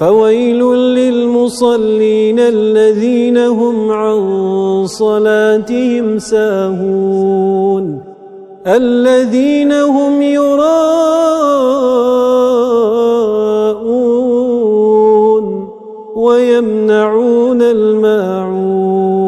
فَوَيْلٌ لِلْمُصَلِّينَ الَّذِينَ هُمْ عَن صَلَاتِهِمْ سَاهُونَ. الَّذِينَ هُمْ يُرَاءُونَ وَيَمْنَعُونَ الْمَاعُونَ.